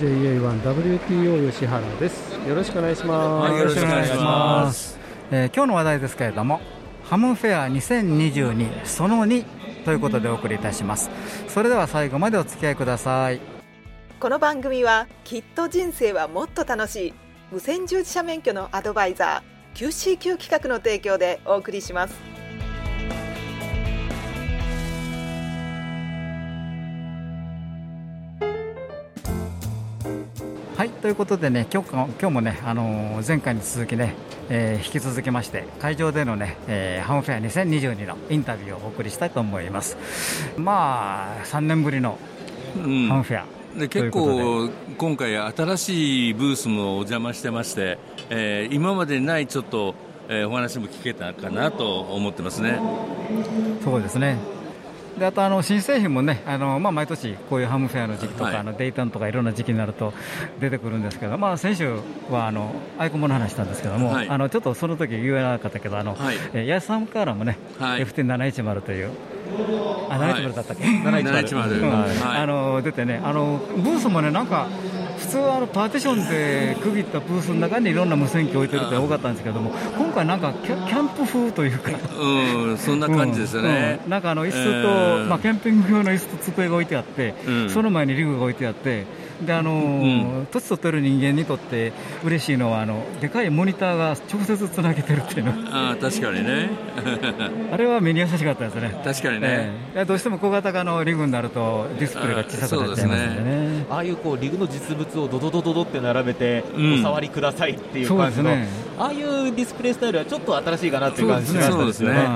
JA1WTO 吉原です。よろしくお願いします、はいよろしくお願いします。えー今日の話題ですけれどもハムフェア2022その2ということでお送りいたします。それでは最後までお付き合いください。この番組はきっと人生はもっと楽しい無線従事者免許のアドバイザー QCQ 企画の提供でお送りしますはいということでね今日今日もね、あのー前回に続きね、えー引き続きまして会場でのね、えーハムフェア2022のインタビューをお送りしたいと思いますまあ3年ぶりのうんハムフェア、うことで構、今回、新しいブースもお邪魔してまして、えー今までにないちょっと、えーお話も聞けたかなと思ってますね。そうですね。であとあの新製品もね、あのまあ、毎年こういうハムフェアの時期とか、はいあのデイトンとかいろんな時期になると出てくるんですけど、まあ、先週はあのアイコンモの話したんですけども、はいあのちょっとその時言えなかったけど、あのはいさんからもね、はい FT710 という、あはい710だったっけ、710うん。はいあの出てねあの、ブースもね、なんか普通はあのパーティションで区切ったブースの中にいろんな無線機置いてるって多かったんですけども、今回、なんかキャンプ風というか。うん、そんな感じですよね。うんうんなんかあの椅子と、えーまあ、キャンピング用の椅子と机が置いてあって、うんその前にリグが置いてあって、であのーうん年取ってる人間にとって嬉しいのはあの、でかいモニターが直接つなげてるっていうの、あー確かにね。あれは目に優しかったですね。確かにね。ええいやどうしても小型化のリグになるとディスプレイが小さくなっちゃいますんでね。ああいうこうリグの実物をドドドドドって並べて、うんお触りくださいっていうそうで感じの、すねああいうディスプレイスタイルはちょっと新しいかなっていう感じしましたそうですね。だか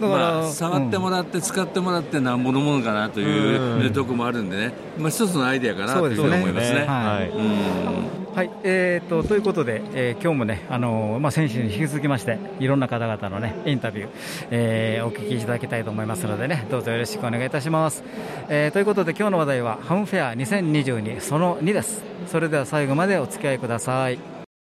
らまあ、触ってもらって、使ってもらってなんぼのものかなという、うん。とこもあるんでね、まあ、一つのアイデアかなというふうに思いますね。はい。えー、とということで、えー今日もね、あのーまあ、先週に引き続きまして、いろんな方々のね、インタビュー、えーお聞きいただきたいと思いますのでね、どうぞよろしくお願いいたします。えーということで、今日の話題は、ハムフェア2022その2です。それでは最後までお付き合いください。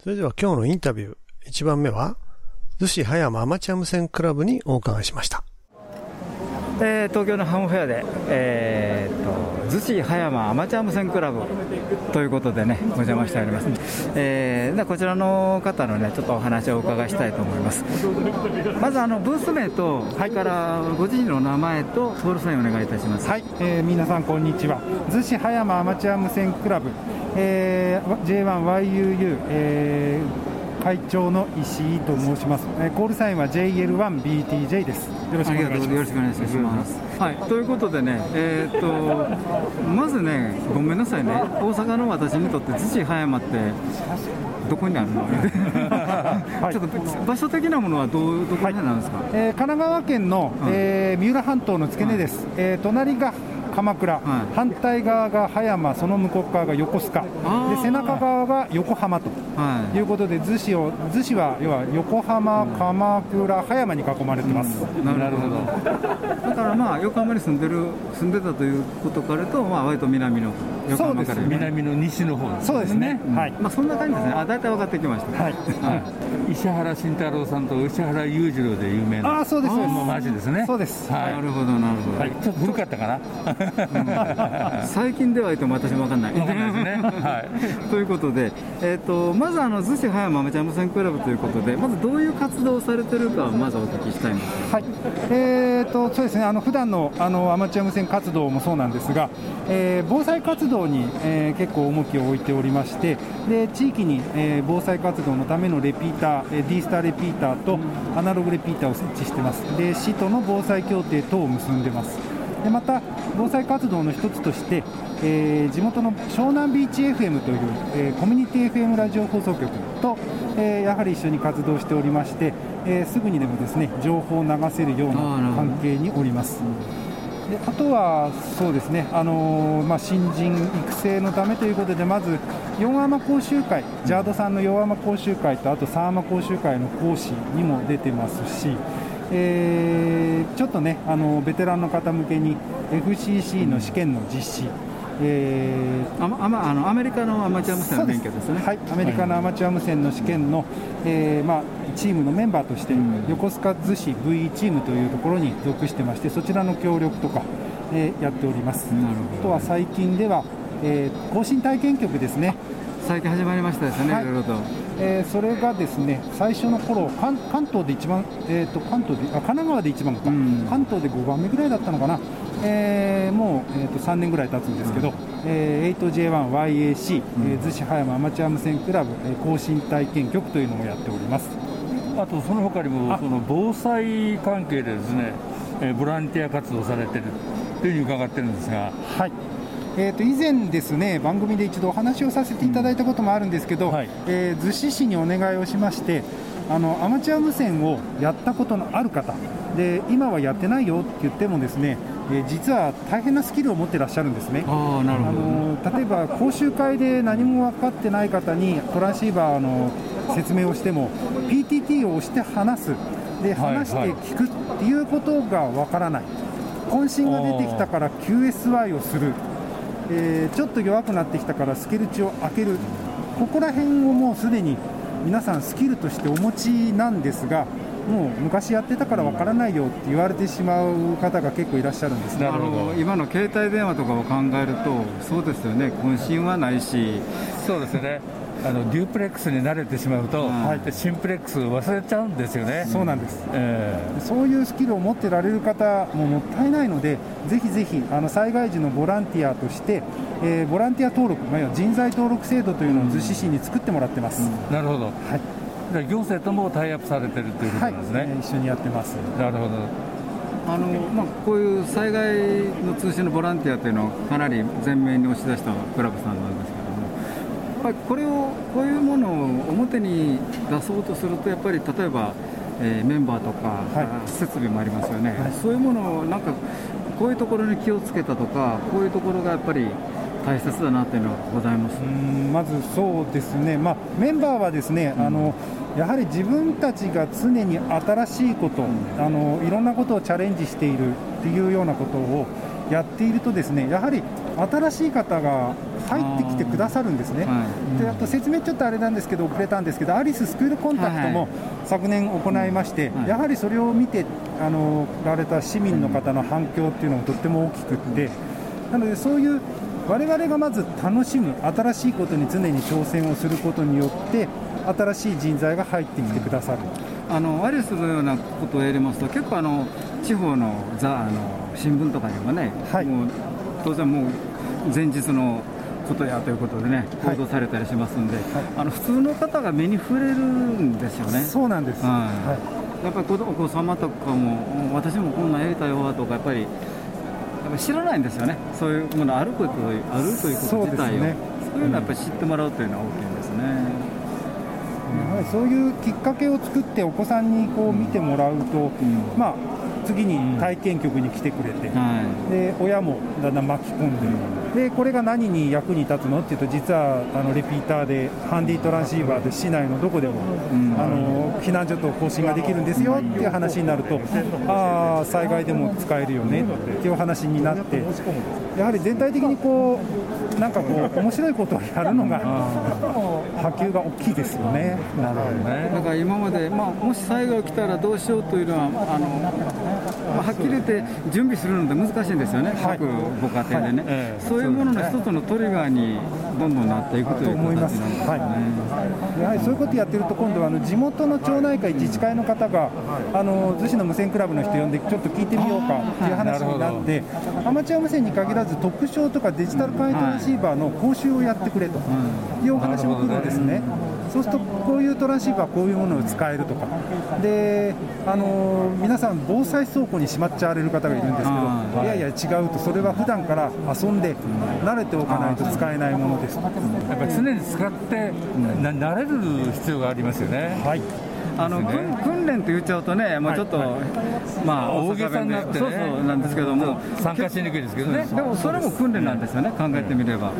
それでは今日のインタビュー1番目は逗子葉山アマチュア無線クラブにお伺いしました。えー東京のハムフェアで、えー、と逗子葉山アマチュア無線クラブということでね、お邪魔しております。えーでこちらの方のね、ちょっとお話をお伺いしたいと思います。まずあのブース名と、それからご自身の名前とコールサインお願いいたします。はい、えー皆さんこんにちは逗子葉山アマチュア無線クラブ、えー J1YUU、えー会長の石井と申します、えーコールサインは JL1BTJ です。よろしくお願いします。よろしくお願いします。はい、ということでね、えー、とまずね、ごめんなさいね、大阪の私にとって逗子葉山って、どこにあるの、い。ちょっと場所的なものはどうどこになんですか、えー神奈川県の、うん。えー三浦半島の付け根です、えー隣が鎌倉、い。反対側が葉山その向こう側が横須賀。で背中側が横浜と。はい。いうことで逗子を逗子は要は横浜、鎌倉、葉山に囲まれてます、なるほど。だからまあ横浜に住んでる住んでたということからとまあ割と南の横浜から、そうです南の西の方。そうですね、はい。まあそんな感じですね。あ大体分かってきました。はい。石原慎太郎さんと石原裕次郎で有名な。ああそうです。そうですもう町ですね。そうです。はい。なるほどなるほど。はい。ちょっと古かったかな最近では言っても私も分かんない。わかんないですね。はい。ということで、えー、とまずあの逗子葉山アマチュア無線クラブということで、まずどういう活動をされてるかをまずお聞きしたいんです。はい、えーとそうですね、あの普段のあのアマチュア無線活動もそうなんですが、えー防災活動に、えー結構重きを置いておりまして、で地域に、えー防災活動のためのレピーター、えー D スターレピーターとアナログレピーターを設置してます、で市との防災協定等を結んでます。でまた防災活動の一つとして、えー地元の湘南ビーチ FM という、えーコミュニティ FM ラジオ放送局と、えーやはり一緒に活動しておりまして、えーすぐにでもですね情報を流せるような関係におります。であとは、そうですね、あのーまあ、新人育成のためということで、まず4アマ講習会、ジャードさんの4アマ講習会と、あと3アマ講習会の講師にも出てますし、えーちょっとね、あのベテランの方向けに FCC の試験の実施、えーあまあまあのアメリカのアマチュア無線の免許ですね。はい、アメリカのアマチュア無線の試験の、えーまあ、チームのメンバーとして、横須賀逗子 VE チームというところに属してまして、そちらの協力とか、えーやっております。なるあとは最近では、えー更新体験局ですね、最近始まりましたですね、はい。いろいろと。えーそれがですね最初の頃関関東で一番、えー、と関東であ神奈川で一番か、ん。関東で5番目ぐらいだったのかな、えーもう、えー、と3年ぐらい経つんですけど、えー 8J1YAC、えー逗子葉山アマチュア無線クラブ、えー更新体験局というのをやっております。あとその他にもあ。その防災関係でですね、えーボランティア活動されてるというふうに伺ってるんですが、はいえー、と以前、ですね番組で一度お話をさせていただいたこともあるんですけど、はい。えー逗子市にお願いをしましてあのアマチュア無線をやったことのある方で今はやってないよって言ってもですね、えー実は大変なスキルを持ってらっしゃるんですね。ああ、なるほど。あの例えば講習会で何も分かってない方にトランシーバーの説明をしても PTT を押して話す。ではい話して聞くっていうことが分からない。渾身が出てきたから QSY をする、えーちょっと弱くなってきたからスケルチを開ける。ここら辺をもうすでに皆さんスキルとしてお持ちなんですがもう昔やってたから分からないよって言われてしまう方が結構いらっしゃるんですね。あの今の携帯電話とかを考えると、そうですよね、渾身はないし、そうですよね、あのデュープレックスに慣れてしまうと、はいでシンプレックスを忘れちゃうんですよね。そうなんですえそういうスキルを持ってられる方ももったいないので、ぜひぜひあの災害時のボランティアとして、えーボランティア登録、まあ、人材登録制度というのを逗子市に作ってもらってます。ーなるほど、はい、じゃあ行政ともタイアップされてるということですね。えー一緒にやってます。なるほどあのまあ、こういう災害の通信のボランティアというのをかなり前面に押し出したクラブさんなんですっぱりこれを、こういうものを表に出そうとすると、やっぱり例えば、えーメンバーとか、はい。あ設備もありますよね、はい。そういうものをなんか、こういうところに気をつけたとか、こういうところがやっぱり大切だなっていうのはございます。うんまずそうですね、まあ、メンバーはですね、あのやはり自分たちが常に新しいこと、あのいろんなことをチャレンジしているっていうようなことをやっていると、ですねやはり新しい方が入ってきてくださるんですね。はい。であと説明ちょっとあれなんですけど、遅れたんですけど、アリススクールコンタクトもはい。昨年行いまして、はい。やはりそれを見てあのられた市民の方の反響っていうのもとっても大きくって、なのでそういう我々がまず楽しむ、新しいことに常に挑戦をすることによって、新しい人材が入ってきてくださる。あのアリスのようなことをやりますと、結構あの、地方のザあの新聞とかにもね、はい。もう当然もう前日のことやということでね、はい。報道されたりしますんで、あの普通の方が目に触れるんですよね。そうなんです。はいはい。やっぱり子供お子様とかも、うん私もこんなんやりたいわとか、やっぱり、やっぱり知らないんですよね、そういうものあることあるということ自体を、そうね。いうのはやっぱり知ってもらうというのは大きいりそういうきっかけを作ってお子さんにこう見てもらうと、まあ、次に体験局に来てくれて、はいで親もだんだん巻き込んで、でこれが何に役に立つのっていうと実はあのレピーターでハンディトランシーバーで市内のどこでも、あの避難所と更新ができるんですよっていう話になるとああ災害でも使えるよねっていう話になってやはり全体的にこうなんかこう面白いことをやるのが波及が大きいですよね。なるほどね。だから今まで、まあ、もし災害起きたらどうしようというのは、あのまあ、はっきり言って準備するのって難しいんですよね、各ご家庭でね、ええ。そういうものの一つのトリガーにどんどんなっていくというと思い。ます。はい、やはりそういうことやってると、今度はあの地元の町内会、自治会の方が、あの逗子の無線クラブの人呼んで、ちょっと聞いてみようかっていう話になって、アマチュア無線に限らず、特徴とかデジタル簡易トランシーバーの講習をやってくれというお話も来るんですね。そうすると、こういうトランシーバー、こういうものを使えるとか、であの皆さん、防災倉庫にしまっちゃわれる方がいるんですけど、い。やいや、違うと、それは普段から遊んで、慣れておかないと使えないものです。やっぱり常に使って、な慣れる必要がありますよね。はいあの訓訓練と言っちゃうとね、もうちょっと、まあ、大げさになってね。そうそうなんですけども、参加しにくいですけどね。でもそれも訓練なんですよね、考えてみれば。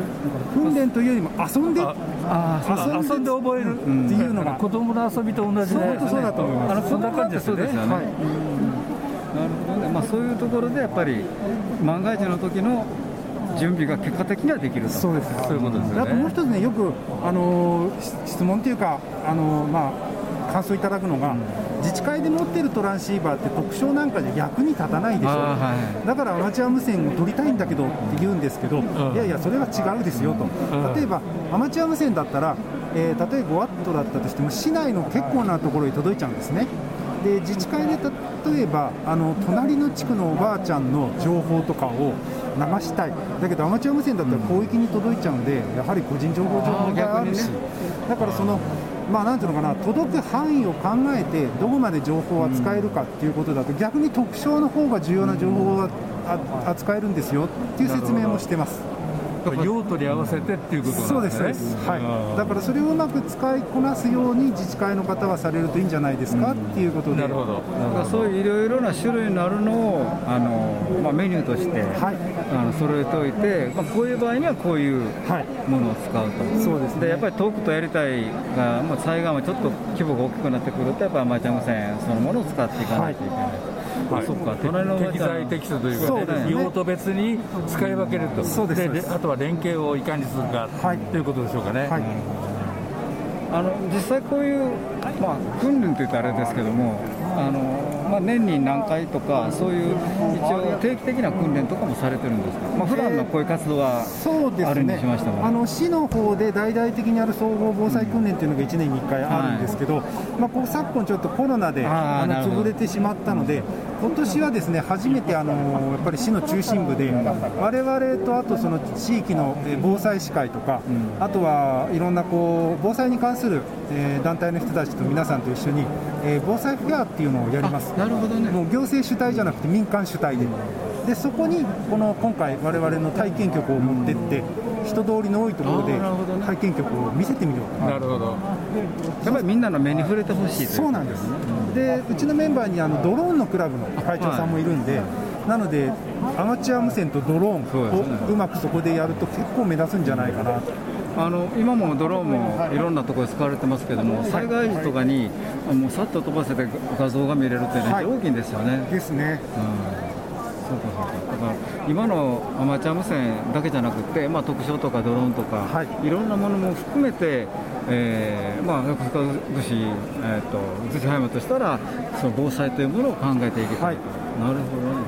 訓練というよりも遊んで？あそう遊んで？覚えるっていうのが子供の遊びと同じで、そうそうだと思います。あのそんな感じですよね。なるほどね。まあそういうところでやっぱり万が一の時の準備が結果的にはできると。そうです。そういうことですよあともうね。一つね、よく、あの質問というか、あのーまあ、感想いただくのが、自治会で持ってるトランシーバーって特徴なんかじゃ役に立たないでしょ、はい。だからアマチュア無線を取りたいんだけどって言うんですけど、いやいや、それは違うですよと、例えばアマチュア無線だったら、えー例えば5ワットだったとしても、市内の結構なところに届いちゃうんですね。で自治会で例えばあの隣の地区のおばあちゃんの情報とかを流したい、だけどアマチュア無線だったら広域に届いちゃうんで、やはり個人情報上があるし、だからその、まあ、なんていうのかな、届く範囲を考えて、どこまで情報を扱えるかっていうことだと、逆に特徴の方が重要な情報を扱えるんですよっていう説明もしてます。用途に合わせてっていうことなんですね。はい、だからそれをうまく使いこなすように自治会の方はされるといいんじゃないですかっていうことで、なるほど。だからそういういろいろな種類のあるのをあの、まあ、メニューとして、はい。あの揃えておいて、まあ、こういう場合にはこういうはい。ものを使うと、そうですね。やっぱり遠くとやりたいが、まあ、災害もちょっと規模が大きくなってくると、やっぱりアマチュア無線そのものを使っていかないといけない。あそっか隣のおば適材適所というか、そうですね。用途別に使い分けると、そうです。あとは連携をいかにするか、はい。ということでしょうかね。はい。あの実際こういう、まあ、訓練といったらあれですけども、あのまあ、年に何回とか、そういう一応、定期的な訓練とかもされてるんですか、まあ普段のこういう活動はそうですあるにねしましても、あの市の方で大々的にやる総合防災訓練っていうのが1年に1回あるんですけど、まあ、こう昨今、ちょっとコロナであの潰れてしまったので、今年はですね初めてあのやっぱり市の中心部で、我々とあとその地域のえー防災士会とか、あとはいろんなこう防災に関するえー団体の人たちと皆さんと一緒に、えー防災フェアっていうのをやります。なるほどね、もう行政主体じゃなくて民間主体で、でそこにこの今回、我々の体験局を持ってって、人通りの多いところで体験局を見せてみようと、なるほど。やっぱりみんなの目に触れてほしいそうなんです、でうちのメンバーにあのドローンのクラブの会長さんもいるんで、なので、アマチュア無線とドローンをうまくそこでやると、結構目立つんじゃないかなと。あの今もドローンもいろんなところで使われてますけども、災害時とかに、もうさっと飛ばせて画像が見れるってね、はい大きいんですよね。ですね。そうかそうかだから今のアマチュア無線だけじゃなくて、まあ、特徴とかドローンとか、はい。い、ろんなものも含めて、えーまあ、横須賀逗子、えー、と逗子葉山としたらその防災というものを考えていけた、はい。なるほどね、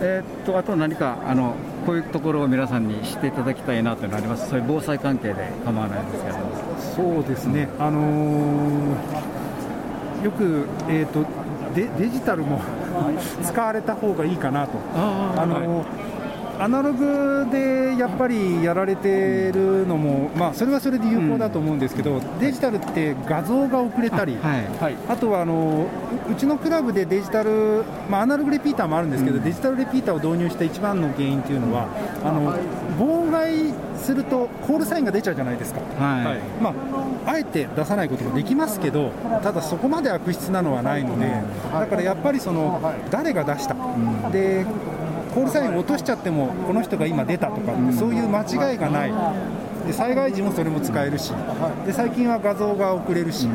えー、とあと何かあのこういうところを皆さんに知っていただきたいなというのがあります？そういう防災関係で構わないんですけどそうですね、あのーよく、えー、とデデジタルも使われた方がいいかなと。あのアナログでやっぱりやられてるのも、まあ、それはそれで有効だと思うんですけど、デジタルって画像が遅れたり、はい。あとはあのううちのクラブでデジタル、まあ、アナログレピーターもあるんですけど、デジタルレピーターを導入した一番の原因というのは、あの妨害するとコールサインが出ちゃうじゃないですか。はい。まあ、あえて出さないこともできますけど、ただそこまで悪質なのはないので、だからやっぱりその誰が出した、でコールサインを落としちゃっても、この人が今出たとかそういう間違いがない、で災害時もそれも使えるし、で最近は画像が送れるし、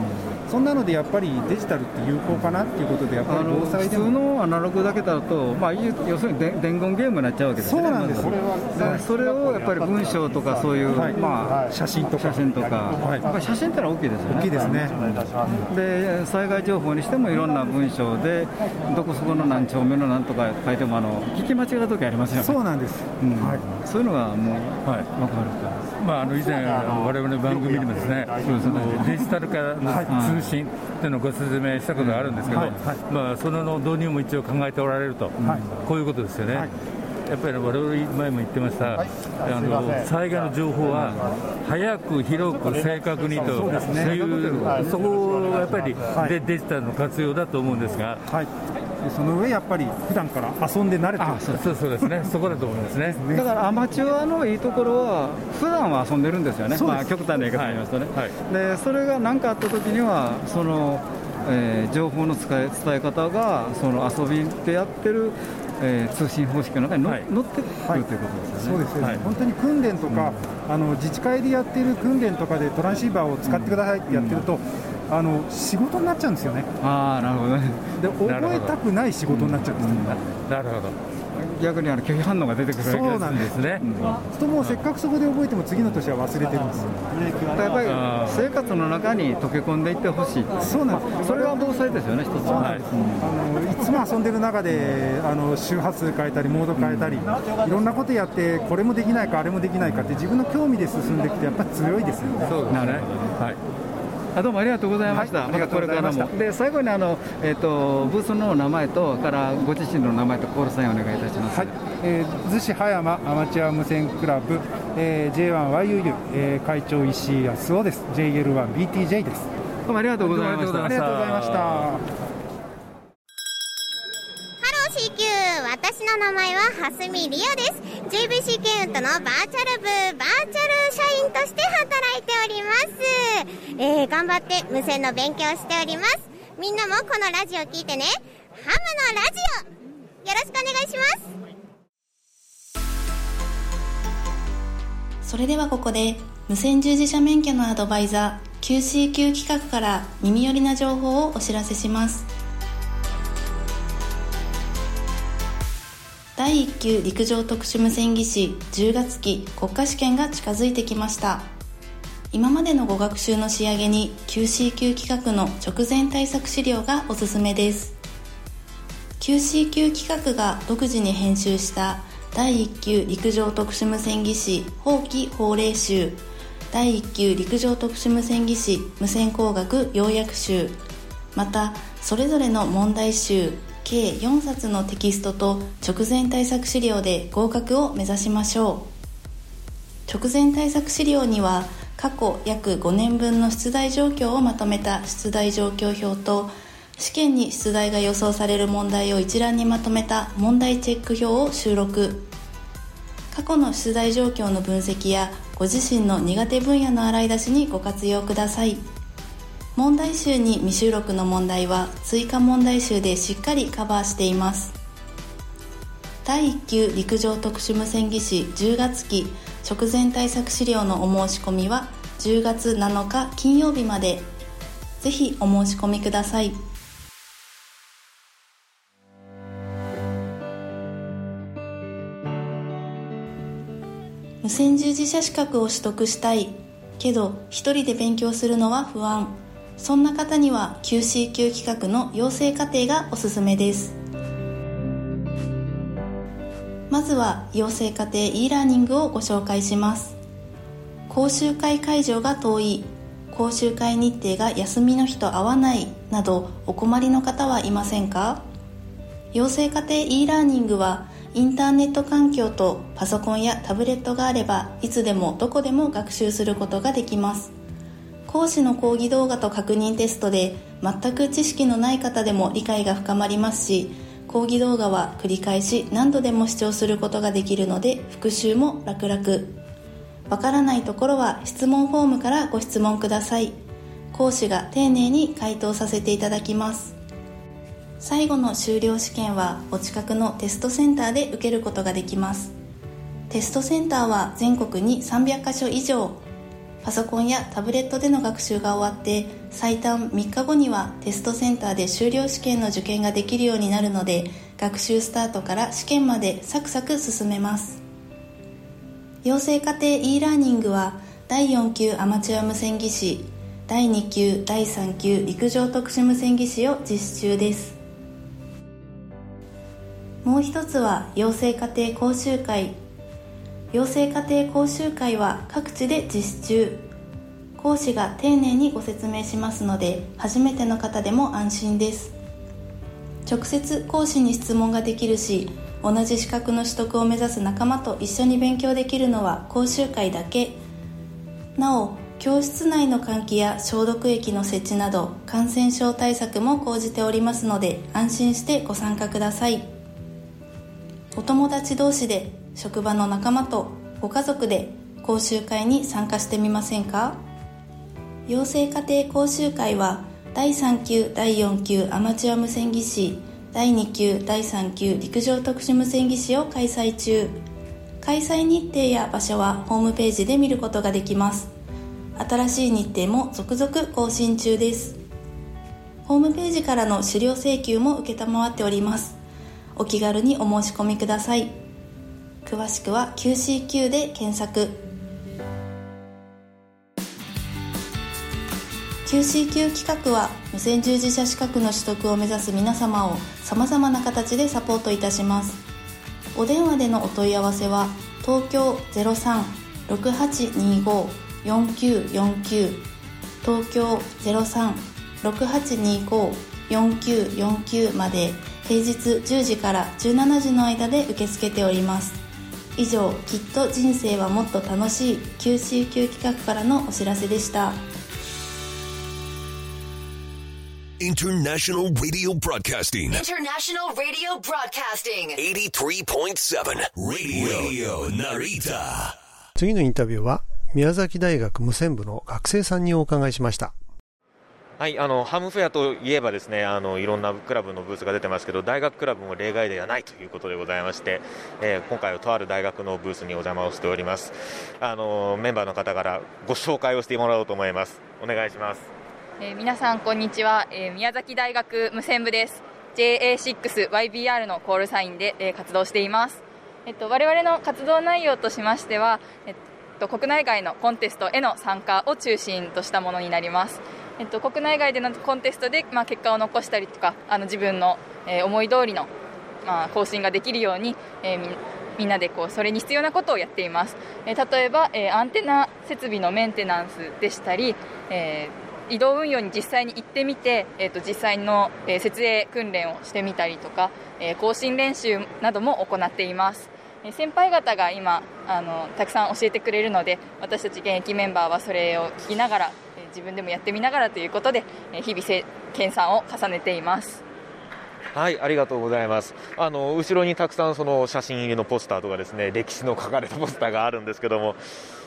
そんなのでやっぱりデジタルって有効かなっていうことでやっぱり防災で普通ものアナログだけだと、まあ、要要するにで伝言ゲームになっちゃうわけですよね、そうなんですでそれをやっぱり文章とか、そういう、はい。まあ、写真とか写真とか、はい。やっぱり写真ってのは大きいですよね。大きいですね。で災害情報にしてもいろんな文章で、どこそこの何丁目のなんとか書いてもあの、聞き間違う時ありますよね、そうなんです、うん。はい。そういうのがもう、はい。分かるかまあ、あの以前、我々の番組でもですね、そのデジタル化の通信っていうのをご説明したことがあるんですけど、はいはい。まあ、その導入も一応考えておられると、こういうことですよね。はい。やっぱり我々前も言ってました、あの災害の情報は早く、広く、正確にという、そこをやっぱりデデジタルの活用だと思うんですが、はい、でその上やっぱり普段から遊んで慣れてる。そうそうですね、そこだと思いますね。だからアマチュアのいいところは、普段は遊んでるんですよね、まあ、極端な言い方を言いますとね、はい。でそれが何かあった時には、その、えー情報の使い伝え方が、その遊びでやってる、えー通信方式の中にの、はい。乗ってくるということですよね。そうですよね、はい。本当に訓練とか、あの自治会でやってる訓練とかでトランシーバーを使ってくださいってやってると、あの仕事になっちゃうんですよね、ああ、なるほどね。で覚えたくない仕事になっちゃうんですよ、なるほど。逆にあの拒否反応が出てくるわけですそうなんですね。ともうせっかくそこで覚えても次の年は忘れてるんですよ、やっぱり生活の中に溶け込んでいってほしい、そうなんです。それが防災ですよね、一つは。はい。あのいつも遊んでる中であの周波数変えたり、モード変えたり、いろんなことやって、これもできないか、あれもできないかって、自分の興味で進んでいくと、やっぱり強いですよね。そうですね。はい。あどうもありがとうございました、はいまたこれからありがとうございまも、で最後にあの、えー、とブースの名前と、からご自身の名前とコールサインお願いいたします。はい、えー、逗子葉山アマチュア無線クラブ、えー、J1YUU、えー、会長石井康夫です、JL1BTJ です。どうもありがとうございましたありがとうございました。ハロー CQ 私の名前は蓮見理央です。JVC ケンウッドのバーチャル部バーチャル社員として働いております。えー、頑張って無線の勉強をしております。みんなもこのラジオ聞いてね。ハムのラジオよろしくお願いします。それではここで無線従事者免許のアドバイザー QCQ 企画から耳寄りな情報をお知らせします。第1級陸上特殊無線技師10月期国家試験が近づいてきました。今までのご学習の仕上げに QCQ 企画の直前対策資料がおすすめです。QCQ 企画が独自に編集した第1級陸上特殊無線技師法規法令集。第1級陸上特殊無線技師無線工学要約集。またそれぞれの問題集。計4冊のテキストと直前対策資料で合格を目指しましょう。直前対策資料には過去約5年分の出題状況をまとめた出題状況表と試験に出題が予想される問題を一覧にまとめた問題チェック表を収録。過去の出題状況の分析やご自身の苦手分野の洗い出しにご活用ください。問題集に未収録の問題は追加問題集でしっかりカバーしています。第1級陸上特殊無線技師10月期直前対策資料のお申し込みは10月7日金曜日まで。ぜひお申し込みください。無線従事者資格を取得したい。けど一人で勉強するのは不安。そんな方には QCQ 企画の養成課程がおすすめです。まずは養成課程 e ラーニングをご紹介します。講習会会場が遠い講習会日程が休みの日と合わないなどお困りの方はいませんか？養成課程 e ラーニングはインターネット環境とパソコンやタブレットがあればいつでもどこでも学習することができます。講師の講義動画と確認テストで全く知識のない方でも理解が深まりますし講義動画は繰り返し何度でも視聴することができるので復習も楽々。わからないところは質問フォームからご質問ください。講師が丁寧に回答させていただきます。最後の修了試験はお近くのテストセンターで受けることができます。テストセンターは全国に300カ所以上。パソコンやタブレットでの学習が終わって最短3日後にはテストセンターで修了試験の受験ができるようになるので学習スタートから試験までサクサク進めます。養成家庭 e ラーニングは第4級アマチュア無線技師第2級第3級陸上特殊無線技師を実施中です。もう一つは養成家庭講習会。養成家庭講習会は各地で実施中。講師が丁寧にご説明しますので初めての方でも安心です。直接講師に質問ができるし同じ資格の取得を目指す仲間と一緒に勉強できるのは講習会だけ。なお教室内の換気や消毒液の設置など感染症対策も講じておりますので安心してご参加ください。お友達同士で職場の仲間とご家族で講習会に参加してみませんか？養成家庭講習会は第3級第4級アマチュア無線技師第2級第3級陸上特殊無線技師を開催中。開催日程や場所はホームページで見ることができます。新しい日程も続々更新中です。ホームページからの資料請求も承っております。お気軽にお申し込みください。詳しくは QCQ で検索。QCQ 企画は無線従事者資格の取得を目指す皆様をさまざまな形でサポートいたします。お電話でのお問い合わせは東京03-6825-4949東京03-6825-4949まで平日10時から17時の間で受け付けております。以上きっと人生はもっと楽しい QCQ 企画からのお知らせでした・次のインタビューは宮崎大学無線部の学生さんにお伺いしました。はい、あのハムフェアといえばですねあのいろんなクラブのブースが出てますけど大学クラブも例外ではないということでございまして、えー、今回はとある大学のブースにお邪魔をしております。あのメンバーの方からご紹介をしてもらおうと思います。お願いします、えー、皆さんこんにちは、えー、宮崎大学無線部です。JA6YBR のコールサインで、えー、活動しています。えっと我々の活動内容としましてはえっと国内外のコンテストへの参加を中心としたものになります。えっと、国内外でのコンテストで、まあ、結果を残したりとかあの自分の、えー、思い通りの、まあ、更新ができるように、えー、みんなでこうそれに必要なことをやっています、えー、例えば、えー、アンテナ設備のメンテナンスでしたり、えー、移動運用に実際に行ってみて、えー、と実際の、えー、設営訓練をしてみたりとか、えー、更新練習なども行っています。先輩方が今あのたくさん教えてくれるので私たち現役メンバーはそれを聞きながら自分でもやってみながらということで日々研鑽を重ねています。はいありがとうございます。あの後ろにたくさんその写真入りのポスターとかですね歴史の書かれたポスターがあるんですけども、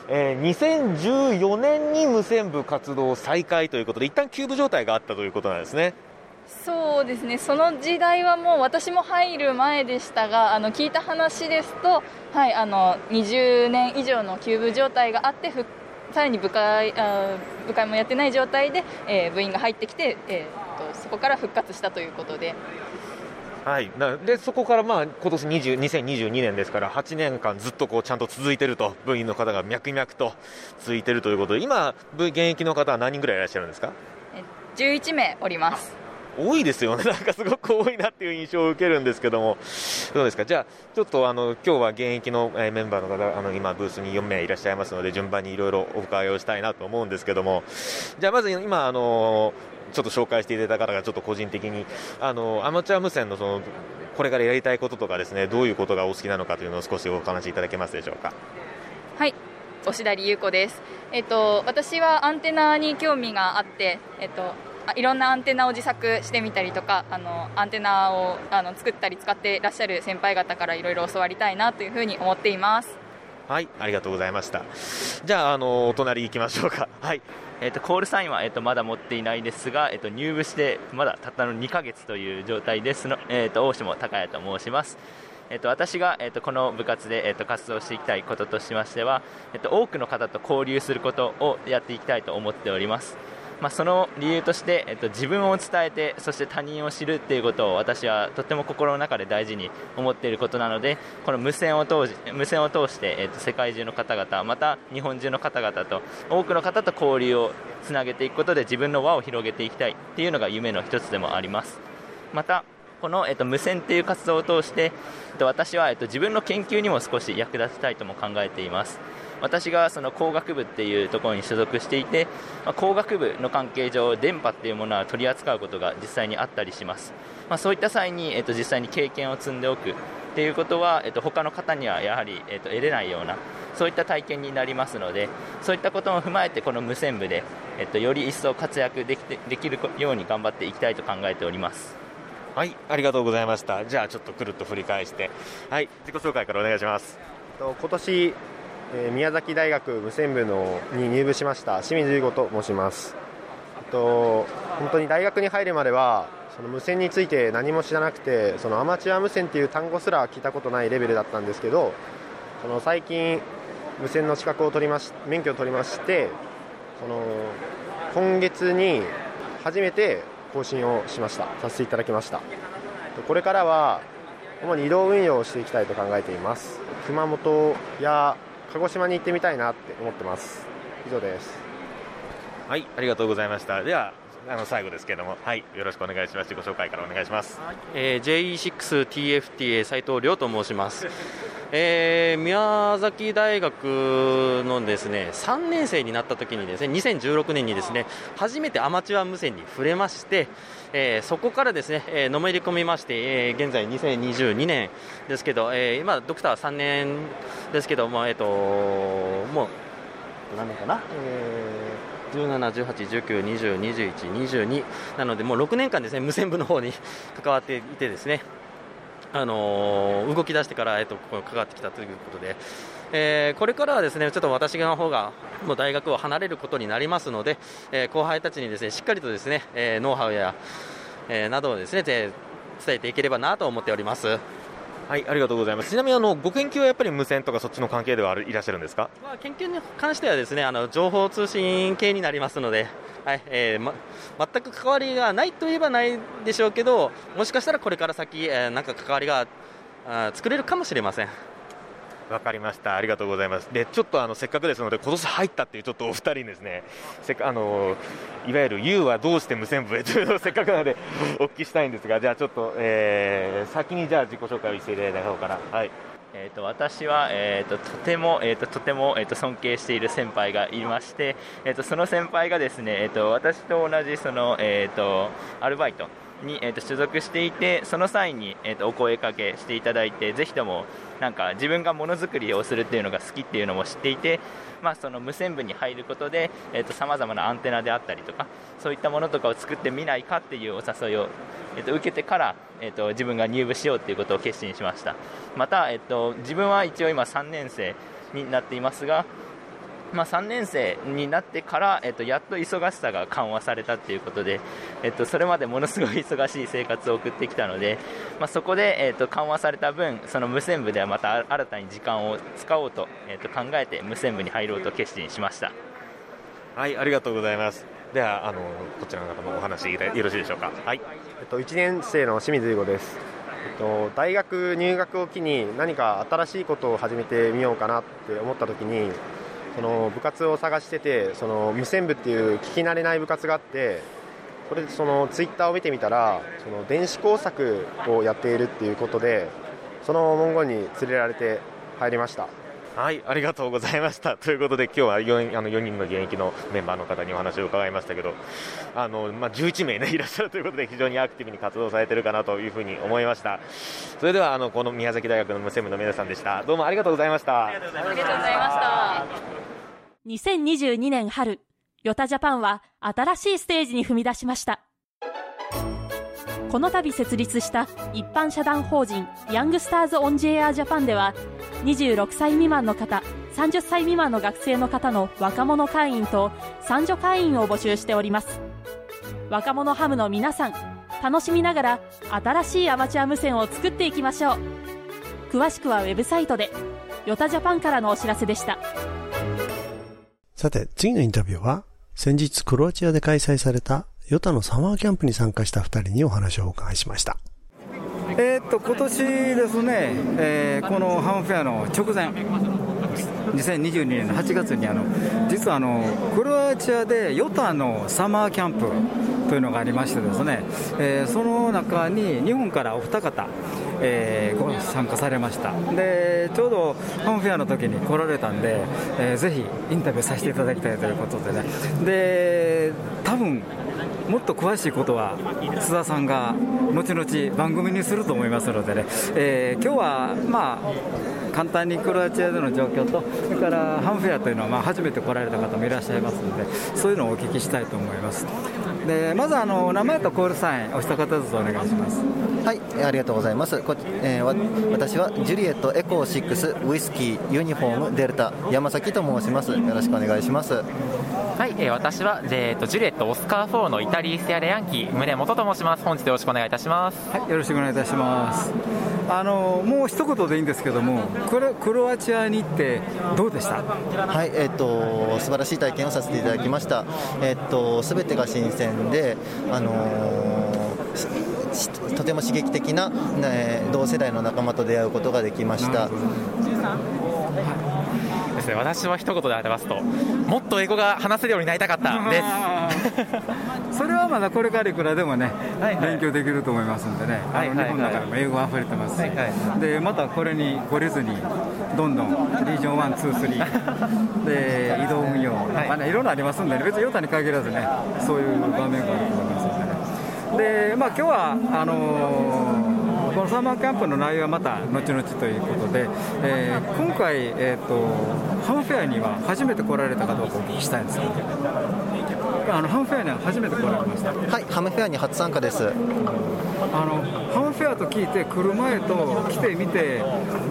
えー、2014年に無線部活動再開ということで一旦休部状態があったということなんですね。そうですね。その時代はもう私も入る前でしたがあの聞いた話ですと、はい、あの20年以上の休部状態があって復さらに部会あ部会もやってない状態で、えー、部員が入ってきて、えーと、そこから復活したということで。はい、でそこからまあ今年20 2022年ですから8年間ずっとこうちゃんと続いていると部員の方が脈々と続いているということで今、現役の方は何人ぐらいいらっしゃるんですか？11名おります。多いですよね、なんかすごく多いなっていう印象を受けるんですけども、どうですか、じゃあ、ちょっとあの今日は現役のメンバーの方、あの今、ブースに4名いらっしゃいますので、順番にいろいろお伺いをしたいなと思うんですけども、じゃあ、まず今、あのちょっと紹介していただいた方が、ちょっと個人的に、あのアマチュア無線のそのこれからやりたいこととかですね、どういうことがお好きなのかというのを少しお話しいただけますでしょうか？はい。押谷優子です、えっと、私はアンテナに興味があって、えっと、いろんなアンテナを自作してみたりとかあのアンテナをあの作ったり使っていらっしゃる先輩方からいろいろ教わりたいなというふうに思っています。はいありがとうございました。じゃああのお隣行きましょうか。はい。えーと、コールサインは、えーと、まだ持っていないですが、えーと、入部してまだたったの2ヶ月という状態ですの、えー、と大下高也と申します。えっと、私が、えっと、この部活で、えっと、活動していきたいこととしましては、えっと、多くの方と交流することをやっていきたいと思っております。まあ、その理由として、えっと、自分を伝えてそして他人を知るっていうことを私はとっても心の中で大事に思っていることなのでこの無線を通無線を通して、えっと、世界中の方々また日本中の方々と多くの方と交流をつなげていくことで自分の輪を広げていきたいっていうのが夢の一つでもあります。またこの、えっと、無線っていう活動を通して、えっと、私は、えっと、自分の研究にも少し役立てたいとも考えています。私がその工学部っていうところに所属していて、まあ、工学部の関係上電波っていうものは取り扱うことが実際にあったりします、まあ、そういった際に、えっと、実際に経験を積んでおくっていうことは、えっと、他の方にはやはり、えっと、得れないようなそういった体験になりますのでそういったことも踏まえてこの無線部で、えっと、より一層活躍できてできるように頑張っていきたいと考えております。はいありがとうございました。じゃあちょっとくるっと振り返して。はい自己紹介からお願いします。と今年、えー宮崎大学無線部のに入部しました清水優吾と申します。えっと本当に大学に入るまではその無線について何も知らなくてそのアマチュア無線っていう単語すら聞いたことないレベルだったんですけどその最近無線の資格を取りまし免許を取りましてその今月に初めて更新をしました。させていただきました。これからは主に移動運用をしていきたいと考えています。熊本や鹿児島に行ってみたいなって思ってます。以上です。はいありがとうございました。ではあの最後ですけれども。はいよろしくお願いします。自己紹介からお願いします。えー JE6TFTA 斉藤亮と申します、えー宮崎大学のですね3年生になった時にですね2016年にですね初めてアマチュア無線に触れまして、えーそこからですね、えーのめり込みまして、えー現在2022年ですけど、えー今ドクター3年ですけどもえっ、ともう何年かな、えー17、18、19、20、21、22なので、もう6年間ですね無線部の方に 関わっていてですね、あのー動き出してから、えっと、ここに関わってきたということで、えーこれからはですねちょっと私の方がもう大学を離れることになりますので、えー後輩たちにですねしっかりとですね、えーノウハウや、えーなどをですねで伝えていければなと思っております。はいありがとうございますちなみにあのご研究はやっぱり無線とかそっちの関係ではあるいらっしゃるんですか？まあ、研究に関してはですねあの情報通信系になりますので、はいえーま、全く関わりがないといえばないでしょうけどもしかしたらこれから先、えーなんか関わりがあー作れるかもしれません。わかりました。ありがとうございます。でちょっとあのせっかくですので今年入ったっていうちょっとお二人にですねせっかあのいわゆる U はどうして無線部へというのを せっかくなのでお聞きしたいんですがじゃあちょっと、えー先にじゃあ自己紹介をしていただいた方からはい。えー、と私は、えー、ととても、えー、ととても、えー、と尊敬している先輩がいまして、えー、とその先輩がですね、えー、と私と同じその、えー、とアルバイトに、えー、と所属していてその際に、えー、とお声かけしていただいてぜひともなんか自分がものづくりをするっていうのが好きっていうのも知っていて、まあ、その無線部に入ることでさまざまなアンテナであったりとかそういったものとかを作ってみないかっていうお誘いを、えっと受けてから、えっと自分が入部しようということを決心しました。また、えっと自分は一応今3年生になっていますが、まあ、3年生になってから、えっとやっと忙しさが緩和されたということで、えっとそれまでものすごい忙しい生活を送ってきたので、まあ、そこで、えっと緩和された分その無線部ではまた新たに時間を使おうと,、えっと考えて無線部に入ろうと決心しました。はいありがとうございます。ではあのこちらの方のお話よろしいでしょうか？はい。えっと、1年生の清水優吾です、えっと、大学入学を機に何か新しいことを始めてみようかなって思った時にその部活を探しててその無線部っていう聞き慣れない部活があってそれでそのツイッターを見てみたらその電子工作をやっているっていうことでその文言に連れられて入りました。はい、ありがとうございました。ということで、今日は 4, あの4人の現役のメンバーの方にお話を伺いましたけど、あのまあ、11名、ね、いらっしゃるということで、非常にアクティブに活動されているかなというふうに思いました。それでは、あのこの宮崎大学の無線部の皆さんでした。どうもありがとうございました。ありがとうございました。2022年春、ヨタジャパンは新しいステージに踏み出しました。この度設立した一般社団法人 Youngsters On The Air Japan では26歳未満の方30歳未満の学生の方の若者会員と賛助会員を募集しております。若者ハムの皆さん楽しみながら新しいアマチュア無線を作っていきましょう。詳しくはウェブサイトで YOTA Japan からのお知らせでした。さて、次のインタビューは、先日クロアチアで開催された YOTA のサマーキャンプに参加した二人にお話をお伺いしました。えー、っと今年ですね、えー、このハムフェアの直前、2022年の8月にあの、実はあのクロアチアでヨタのサマーキャンプというのがありましてですね、えー、その中に日本からお二方、えー、ご参加されましたでちょうどハムフェアの時に来られたんで、えー、ぜひインタビューさせていただきたいということでねで多分もっと詳しいことは須田さんが後々番組にすると思いますのでね、えー、今日はまあ簡単にクロアチアでの状況と、それからハンフェアというのはまあ初めて来られた方もいらっしゃいますので、そういうのをお聞きしたいと思います。でまずあの名前とコールサイン、お一方ずつお願いします。はい、ありがとうございます。こえー、私はジュリエットエコー6ウイスキーユニフォームデルタ山崎と申します。よろしくお願いします。はい、えー、私は、えーと、ジュリエットオスカー4のイタリーステアレヤンキー宗本と申します。本日よろしくお願いいたします。はい、よろしくお願いいたします。あのもう一言でいいんですけども、これクロアチアに行ってどうでした？はい、えっ、ー、と素晴らしい体験をさせていただきました。えっ、ー、とすべてが新鮮で、あのー、とても刺激的な、ね、同世代の仲間と出会うことができました。ですね。私は一言で表すともっと英語が話せるようになりたかったです。それはまだこれからいくらでもね、はいはい、勉強できると思いますんでね、はいはい、日本の中でも英語あふれてますし、はいはい、でまたこれに懲りずにどんどんリージョン1、2、3 で移動運用、はい。まあね、いろんなありますんで、ね、別にヨタに限らずねそういう場面があると思いますんでね。で、まあ、今日はあのーこのサマーキャンプの内容はまた後々ということで、えー、今回、えーと、ハムフェアには初めて来られたかどうかお聞きしたいんですけど、あのハムフェアには初めて来られましたはい、ハムフェアに初参加です。あのハムフェアと聞いて、来る前と来てみて、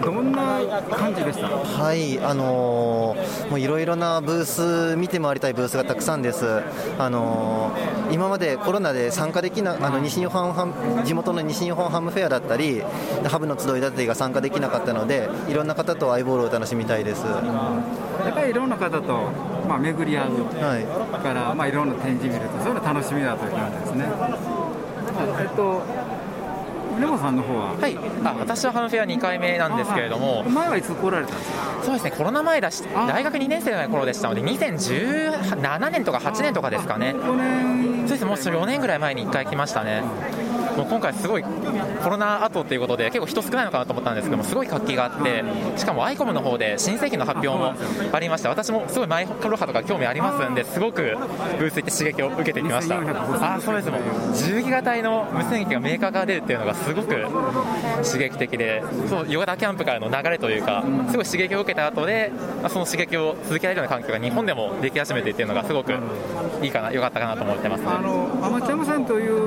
どんな感じでした？はい、あのー、もういろいろなブース、見て回りたいブースがたくさんです。あのー、今までコロナで参加できなあの西日本地元の西日本ハムフェアだったり、ハブの集いだったりが参加できなかったので、いろんな方とアイボールを楽しみたいです。やっぱりいろんな方と、まあ、巡り合う、はい、から、まあ、いろんな展示見ると、そういうの楽しみだという感じですね。えっと根本さんの方は？はい。あ私はハムフェア2回目なんですけれども、はい、前はいつ来られたんですか？そうですね。コロナ前だし大学2年生の頃でしたので2017年とか8年とかですかね。そうですもう4年ぐらい前に1回来ましたね、もう今回すごいコロナ後ということで結構人少ないのかなと思ったんですけどもすごい活気があってしかもアイコムの方で新製品の発表もありまして私もすごいマイクロ波とか興味ありますんですごくブース行って刺激を受けてきました。あそうですもう10ギガ帯の無線機がメーカーから出るっていうのがすごく刺激的でそうヨガダキャンプからの流れというかすごい刺激を受けた後でその刺激を続けられるような環境が日本でもでき始めてっていうのがすごくいいかな良かったかなと思ってます、ね、あのアマチュア無線というまあ、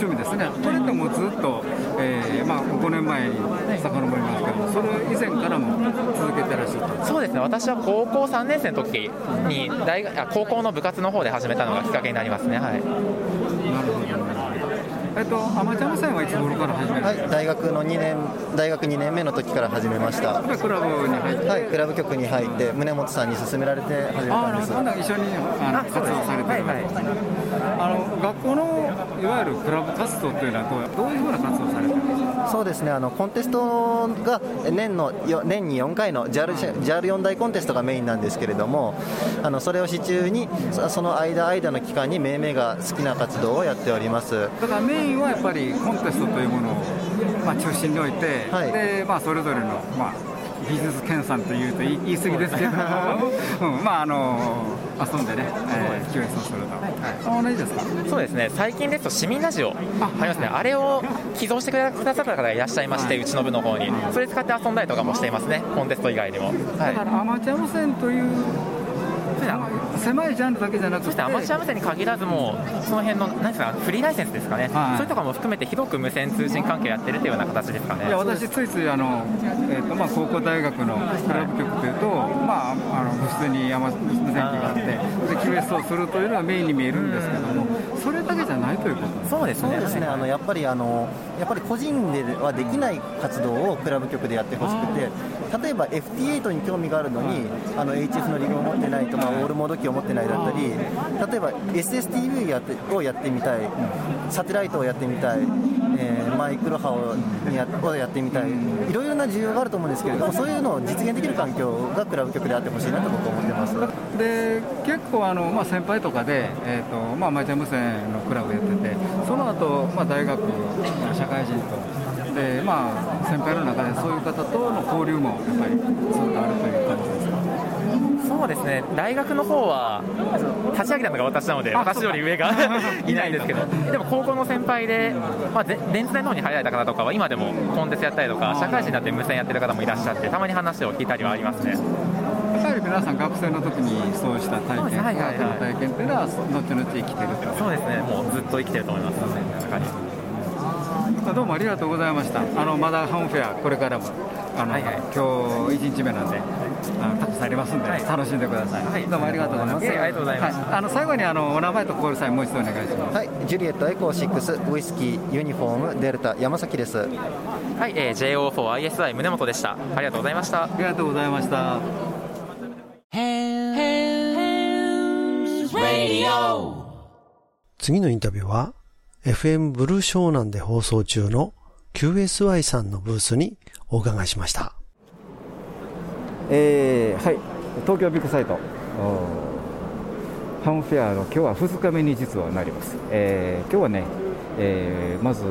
趣味ですね、これってもずっと、えーまあ、5年前に遡りますけど、それ以前からも続けてらっしゃった。そうですね、私は高校3年生の時に大学高校の部活の方で始めたのがきっかけになりますね。はい、えっと、アマチュア無線はいつ頃から始めはい、大学の2年、大学2年目の時から始めました。クラブに入って、はい、クラブ局に入って、宗本さんに勧められて始めたんです。あ、一緒にあの活動されてる、はいはい、あの学校のいわゆるクラブ活動というのはどうどういうふうな活動されてるんですか？そうですね、あのコンテストが年の年に4回の JAL、JAL4 大コンテストがメインなんですけれども、あのそれを支柱にその間間の期間に命名が好きな活動をやっております。だからメインはやっぱりコンテストというものを、まあ、中心に置いて、はい、でまあ、それぞれの、まあ、技術研鑽というと言い過ぎですけど、うん、まああの遊んでね、えー、すると、はい、同じですか？そうですね。最近ですと市民ラジオ。ありますね、あれを寄贈してくださった方がいらっしゃいまして、うちの部の方に。それ使って遊んだりとかもしていますね。コンテスト以外にも、だからアマチュア無線という狭いジャンルだけじゃなくて。そしてアマチュア無線に限らずもうその辺の何ですかフリーライセンスですかね、はい。そういうところも含めて広く無線通信関係やってるというような形ですかね。いや私、ついついあの、えーとまあ、高校大学のクラブ局というと、まあ、あの部室に山無線機があって、で QS をするというのはメインに見えるんですけども、それだけじゃないということ。そうですそうですね、あのやっぱりあのやっぱり個人ではできない活動をクラブ局でやってほしくて、例えば FT8 に興味があるのに、あの HF のリグを持ってないとか、オールモード機を持ってないだったり、例えば SSTV やってをやってみたい、サテライトをやってみたい、えーマイクロ波をやをやってみたい、いろいろな需要があると思うんですけれども、そういうのを実現できる環境がクラブ局であってほしいなと僕は思ってます。で結構あの、まあ、先輩とかで、えーとまあ、アマチュア無線のクラブやってて、その後、まあ大学、社会人と、でまあ、先輩の中でそういう方との交流もやっぱりずっとあるという感じですか？そうですね。大学の方は立ち上げたのが私なので私より上が いないんですけど。でも高校の先輩で、まあ、で電通大の方に入られた方とかは今でもコンテストやったりとか社会人になって無線やってる方もいらっしゃってたまに話を聞いたりはありますねやっぱり皆さん、学生の時にそうした体験、はいはいはい体験というのは、後々生きてると。そうですねもうずっと生きてると思います中にどうもありがとうございました？あのまだハムフェアこれからもあの、今日一日目なんで。あのたくさんありますんで、楽しんでください。どうもありがとうございます。いありがとうございますはあの最後にあのお名前とコールサインもう一度お願いします。はい、ジュリエットエコー6ウイスキーユニフォームデルタ山崎です。はい、えー、JO4ISI 宗本でしたありがとうございましたありがとうございました次のインタビューは FM ブルー湘南で放送中の QSY さんのブースにお伺いしました。えーはい、東京ビッグサイト、おハムフェアの今日は2日目に実はなります。えー今日はね、えーまず、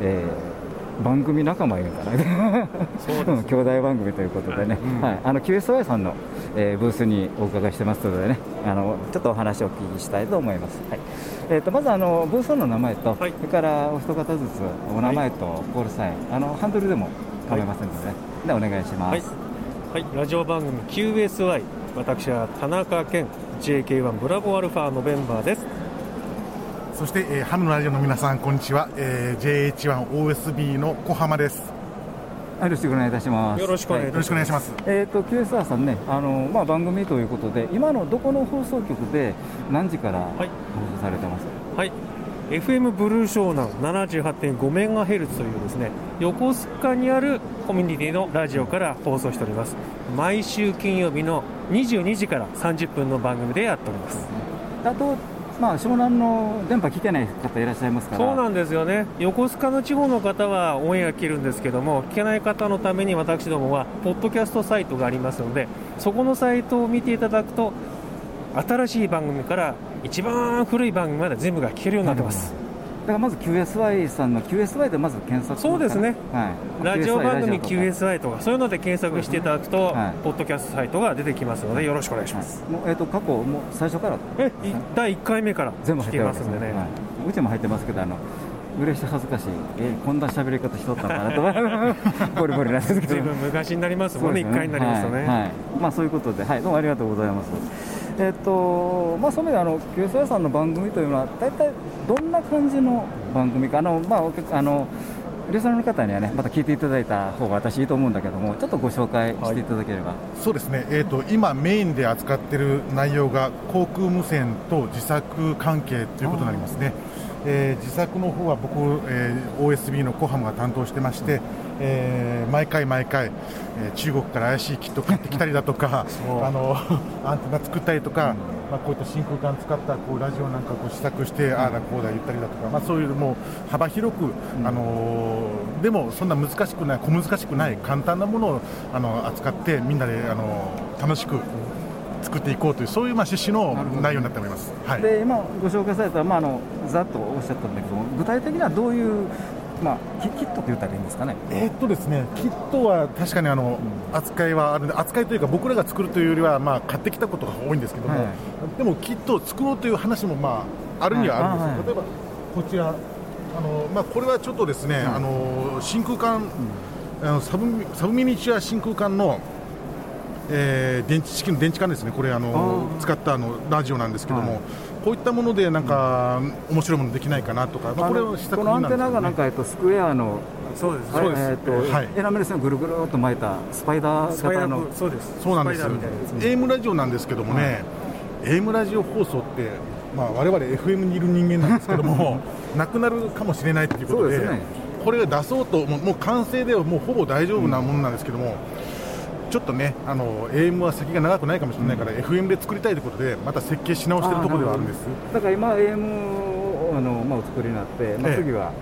えー番組仲間いるかな、うん 兄弟番組ということでね、はい、あの QSY さんの、えーブースにお伺いしてますのでね、あのちょっとお話をお聞きしたいと思います。はいえー、とまずあのブースの名前と、それからお一方ずつお名前とコールサイン、あのハンドルでも構いませんので、ねでお願いします。はい、はい、ラジオ番組 QSY 私は田中健 JK1 ブラボーアルファのメンバーですそして、えーハムのラジオの皆さん、こんにちは。えー JH1OSB の小浜です。よろしくお願いいたします。よろしくお願いいたしますよろしくお願いします。えっ、と QSR さんね、あのまあ番組ということで、今のどこの放送局で何時から放送されてます？はい FM ブルー湘南78.5メガヘルツというですね横須賀にあるコミュニティのラジオから放送しております毎週金曜日の22時から30分の番組でやっておりますあとまあ湘南の電波来てない方いらっしゃいますから。そうなんですよね横須賀の地方の方はオンエア切るんですけども聞けない方のために私どもはポッドキャストサイトがありますのでそこのサイトを見ていただくと新しい番組から一番古い番組まで全部が聞けるようになってますからまず QSY さんの QSY でまず検索そうですね、はい、ラジオ番組 QSY とかそういうので検索していただくと、ポッドキャストサイトが出てきますのでよろしくお願いします、もうえっ、と過去もう最初から？えい第1回目から全部入聞けってますんでね、はい。うちも入ってますけどあの嬉しい恥ずかしい。えこんな喋り方しとったのかなと。ボリボリなんですけど。随分昔になります。もんねそうです1回になりますとね。はい。はい。まあそういうことで。はい。どうもありがとうございますえっ、とまあその意味であの QSI さんの番組というのは大体どんな感じの番組かあのまああのリスナーの方にはねまた聞いていただいた方が私いいと思うんだけどもちょっとご紹介していただければ、そうですね、えー、と今、メインで扱っている内容が航空無線と自作関係ということになりますね。えー自作の方は僕、えー OSB のコハムが担当してまして、えー毎回毎回、えー中国から怪しいキット買ってきたりだとかあの アンテナ作ったりとか、まあ、こういった真空管使ったこうラジオなんかこう試作して、ああだこうだ言ったりだとか、まあ、そういうもう幅広く、あのーでもそんな難しくない小難しくない簡単なものをあの扱ってみんなで、あのー楽しく作っていこうというそういうまあ趣旨の内容になっております。はい。で今ご紹介された、まあ、あのざっとおっしゃったんだけども具体的にはどういう、まあ、キキットって言ったらいいんですかね？えーっとですね、キットは確かにあの、扱いはあるんで、扱いというか、僕らが作るというよりは、まあ、買ってきたことが多いんですけども、はい。でもキットを作ろうという話も、まあ、あるにはあるんですよ、はい。例えばこちら、あのまあ、これはちょっとですね、あの真空管、あのサブミサブミニチュア真空管の、えー電池式の電池管ですね、これあの使ったあのラジオなんですけども、はい。こういったものでなんか、面白いものできないかなとか、まあ、これを試作このアンテナがなんか、えっと、スクエアのそうです。そうです。えっと、はい。エナメル線をぐるぐるっと巻いたスパイダー型の。そうです。そうなんですよ。AM ラジオなんですけどもね、AM ラジオ放送って、まあ、我々 FM にいる人間なんですけども なくなるかもしれないっていうことでですね。これが出そうともうもう完成ではもうほぼ大丈夫なものなんですけども、ちょっとねあの AM は先が長くないかもしれないから、FM で作りたいということでまた設計し直してるところではあるんです。だから今 AM をあの、まあ、お作りになって、まあ、ええ。次は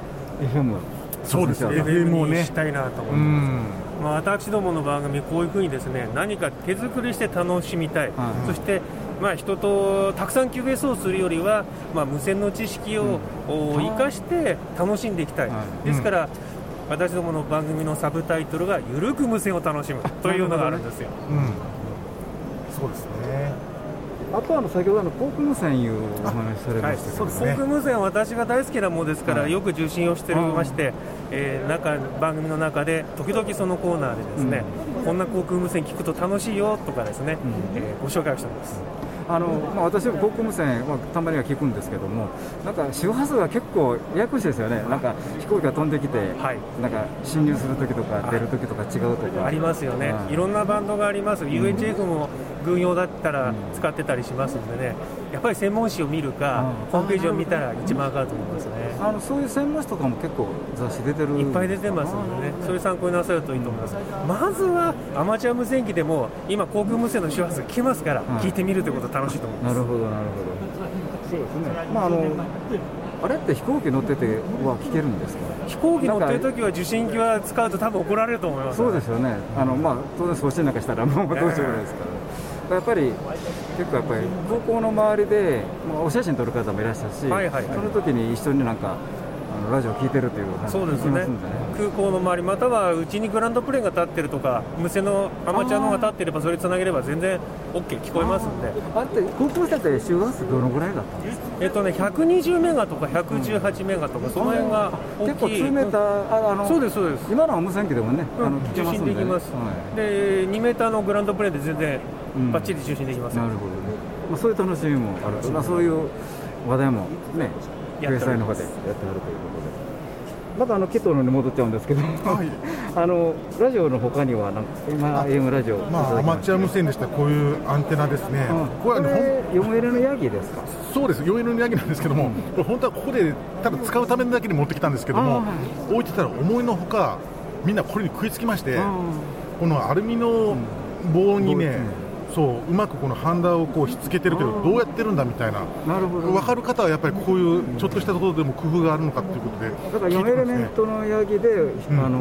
FM そうです。挑戦しよ FM をねしたいなと思います、まあ、私どもの番組、こういうふうにですね何か手作りして楽しみたい、そして、まあ、人とたくさん QS をするよりは、まあ、無線の知識をお生かして楽しんでいきたい、ですから、私どもの番組のサブタイトルが「ゆるく無線を楽しむ」というのがあるんですよ。うん。そうですね。あとはあの先ほどの航空無線いうお話されましたけど、航空無線は私が大好きなものですから、はい。よく受信をしておりまして、えー中番組の中で時々そのコーナーでですね、こんな航空無線聞くと楽しいよとかですね、えーご紹介をしております。あのまあ、私も航空無線はたまには聞くんですけども、なんか周波数が結構ややこしいですよね、なんか飛行機が飛んできて、なんか侵入するときとか、出るときとか違うとか、ありますよね、はいいろんなバンドがあります、UHF も軍用だったら使ってたりしますんでね、やっぱり専門誌を見るか、ホームページを見たら一番わかると思いますね。あのそういう専門誌とかも結構雑誌出てるいっぱい出てますのでね、そういう参考になさるといいと思います。まずはアマチュア無線機でも今航空無線の周波数聞けますから、聞いてみるということ楽しいと思います。なるほど、なるほど。そうですね。まああのあれって飛行機乗ってては聞けるんですか？飛行機乗ってる時は受信機は使うと多分怒られると思います。そうですよね。あのまあ当然送信なんかしたらもうどうしようもないですから。やっぱり結構やっぱり空港の周りで、まあ、お写真撮る方もいらっしゃるし、はいはいはい。その時に一緒になんかあのラジオ聞いてるという話そうですね。空港の周り、またはうちにグランドプレーンが立ってるとか、無線のアマチュアのが立ってれば、それつなげれば全然 OK、聞こえますんで、あって航空船って周波数どのぐらいだったんですか？えっとね、120メガとか118メガとか、その辺が大結構きい、2メーターああのそうです、そうです、今のは無線機でもね、あの聞け受。信できます、はい。で2メーターのグランドプレーンで全然うん。ばっちり受信できます、なるほどね、まあ、そういう楽しみもある。と、まあ、そういう話題もね、掲載の方でやってあるというまたあのキットのに戻っちゃうんですけど、あのラジオのほかにはなんか、今、AM ラジオ、まあ、アマチュア無線でした。らこういうアンテナですね、これはねほん 4L のヤギですか？そうです、4L のヤギなんですけども、これ本当はここでただ使うためだけに持ってきたんですけども、置いてたら思いのほか、みんなこれに食いつきまして、このアルミの棒にね、そううまくこのハンダをこうひっつけてるけど、どうやってるんだみたいな、なるほど分かる方はやっぱりこういうちょっとしたところでも工夫があるのかということで、だから4エレメントのヤギで、うんあの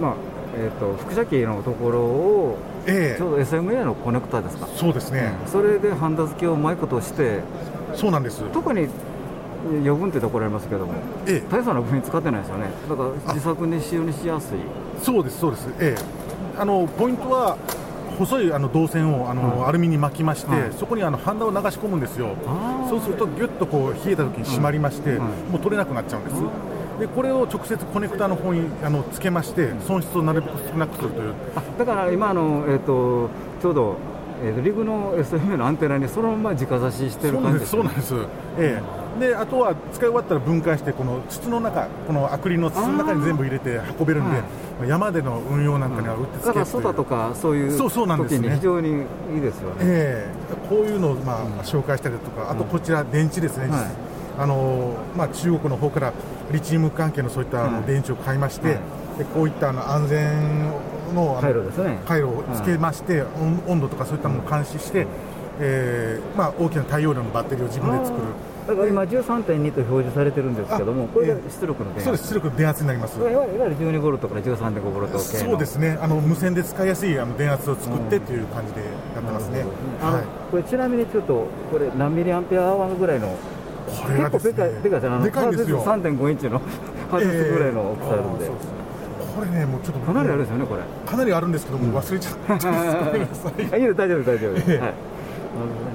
まあえー、と輻射機のところを、ええ。ちょうど SMA のコネクタですか、そうですね、それでハンダ付けをうまいことして、そうなんです。特に余分ってところありますけども、大差な部品使ってないですよね、だから自作に使用にしやすい。そうです、そうです、ええ、あのポイントは細いあの導線をあの、アルミに巻きまして、はいそこにあのハンダを流し込むんですよ、そうするとぎゅっとこう冷えた時に締まりまして、もう取れなくなっちゃうんです。でこれを直接コネクタの方にあのつけまして、損失をなるべく少なくするという、だから今あの、えー、とちょうど、えーとリグの SMA のアンテナにそのまま直差ししてる感じですそうなんです、そうなんです、ええ、であとは使い終わったら分解して、この筒の中、このアクリルの筒の中に全部入れて運べるんで、山での運用なんかにはうってつけだからソダとかそういうそうそうなんですね。時に非常にいいですよね。ええ。こういうのを、まあ紹介したりとか、あとこちら、電池ですね、はい。あのまあ、中国の方からリチウム関係のそういったあの電池を買いまして、はい。でこういったあの安全の回路ですね。回路をつけまして、温温度とかそういったものを監視して、えーまあ、大きな大容量のバッテリーを自分で作る。だから今13.2と表示されてるんですけども、これが出力の電圧。そうです、出力の電圧になります。いわゆるいわゆる12ボルトから13.5ボルト系の。そうですね、あの無線で使いやすいあの電圧を作ってという感じでやってますね。あのこれちなみにちょっとこれ何ミリアンペアアワーぐらいのこれがですね結構でかいでかいでかいんですよ。ハーツ3.5インチのハーツぐらいの大きさあるんで、これね、もうちょっとかなりあるんですよねこれ。かなりあるんですけども、忘れちゃった。ちょっとごめんなさいあいいよ大丈夫大丈夫。です、はい。